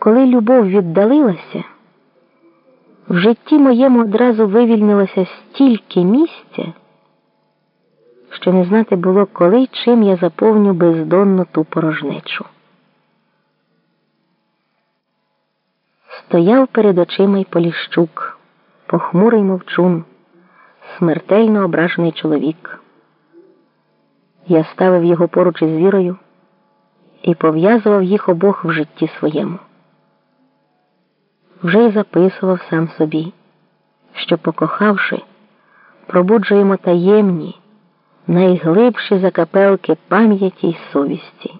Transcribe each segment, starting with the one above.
Коли любов віддалилася, в житті моєму одразу вивільнилося стільки місця, що не знати було, коли чим я заповню бездонну ту порожнечу. Стояв перед очима й Поліщук, похмурий мовчун, смертельно ображений чоловік. Я ставив його поруч із вірою і пов'язував їх обох в житті своєму. Вже й записував сам собі, що, покохавши, пробуджуємо таємні, найглибші закапелки пам'яті й совісті.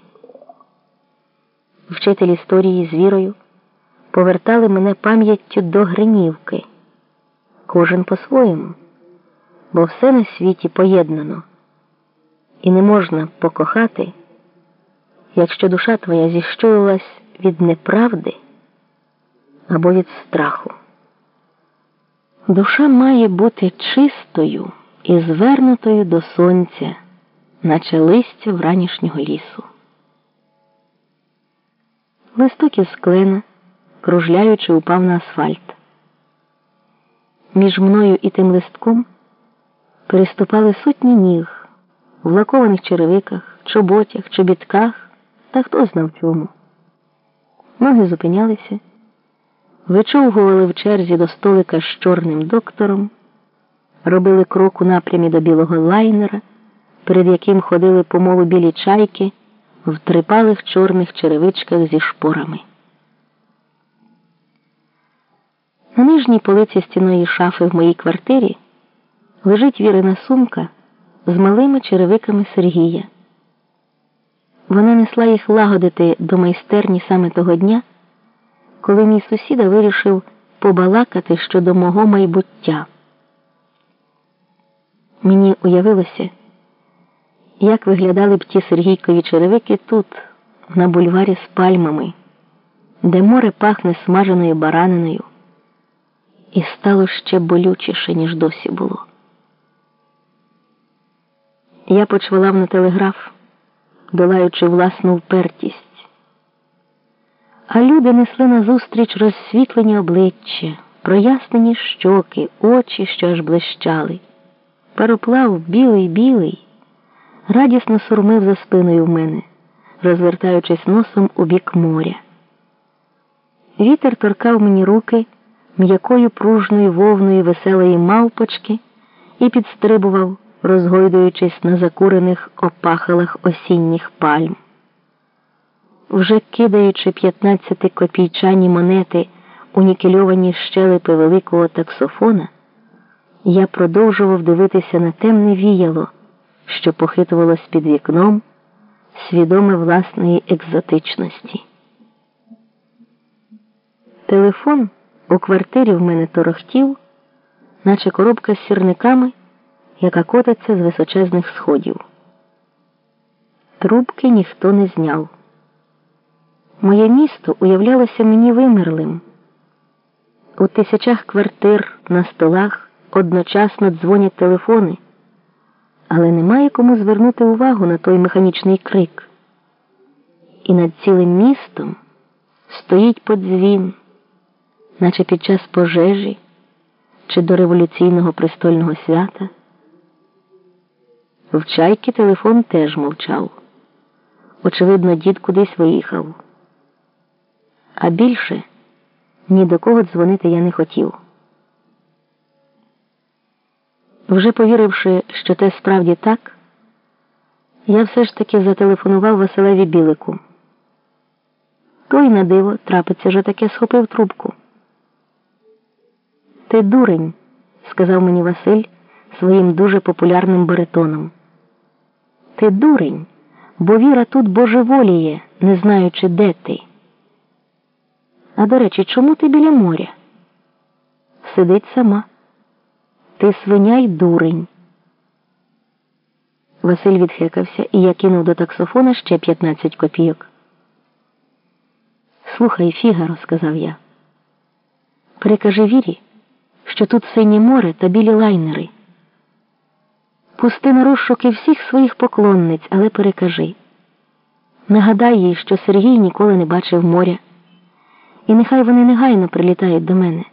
Вчитель історії з вірою повертали мене пам'яттю до Гринівки, кожен по-своєму, бо все на світі поєднано, і не можна покохати, якщо душа твоя зіщулилась від неправди або від страху. Душа має бути чистою і звернутою до сонця, наче листя вранішнього лісу. Листок із клена, кружляючи, упав на асфальт. Між мною і тим листком переступали сотні ніг в лакованих черевиках, чоботях, чобітках та хто знав чому. Ноги зупинялися, вичовгували в черзі до столика з чорним доктором, робили крок у напрямі до білого лайнера, перед яким ходили помолу білі чайки в трипалих чорних черевичках зі шпорами. На нижній полиці стіної шафи в моїй квартирі лежить вірина сумка з малими черевиками Сергія. Вона несла їх лагодити до майстерні саме того дня, коли мій сусіда вирішив побалакати щодо мого майбуття. Мені уявилося, як виглядали б ті Сергійкові черевики тут, на бульварі з пальмами, де море пахне смаженою бараниною, і стало ще болючіше, ніж досі було. Я почвалав на телеграф, долаючи власну впертість. Люди несли назустріч розсвітлені обличчя, прояснені щоки, очі, що аж блищали. Пароплав білий білий, радісно сурмив за спиною в мене, розвертаючись носом у бік моря. Вітер торкав мені руки м'якою пружною вовною веселої мавпочки і підстрибував, розгойдуючись на закурених опахалах осінніх пальм. Вже кидаючи 15 копійчані монети у нікельовані щелепи великого таксофона, я продовжував дивитися на темне віяло, що похитувалось під вікном, свідоме власної екзотичності. Телефон у квартирі в мене торохтів, наче коробка з сірниками, яка котиться з височезних сходів. Трубки ніхто не зняв. Моє місто уявлялося мені вимерлим. У тисячах квартир на столах одночасно дзвонять телефони, але немає кому звернути увагу на той механічний крик. І над цілим містом стоїть подзвін, наче під час пожежі чи до революційного престольного свята. В чайки телефон теж мовчав. Очевидно, дід кудись виїхав. А більше ні до кого дзвонити я не хотів. Вже повіривши, що те справді так, я все ж таки зателефонував Василеві Білику. Той на диво трапиться же таке схопив трубку. Ти дурень, сказав мені Василь своїм дуже популярним баритоном. Ти дурень, бо віра тут божеволіє, не знаючи, де ти. А до речі, чому ти біля моря? Сидить сама. Ти свиня й дурень. Василь відхекався, і я кинув до таксофона ще 15 копійок. Слухай, Фігаро, сказав я. Перекажи вірі, що тут синє море та білі лайнери. Пусти на розшуки всіх своїх поклонниць, але перекажи. Нагадай їй, що Сергій ніколи не бачив моря і нехай вони негайно прилітають до мене.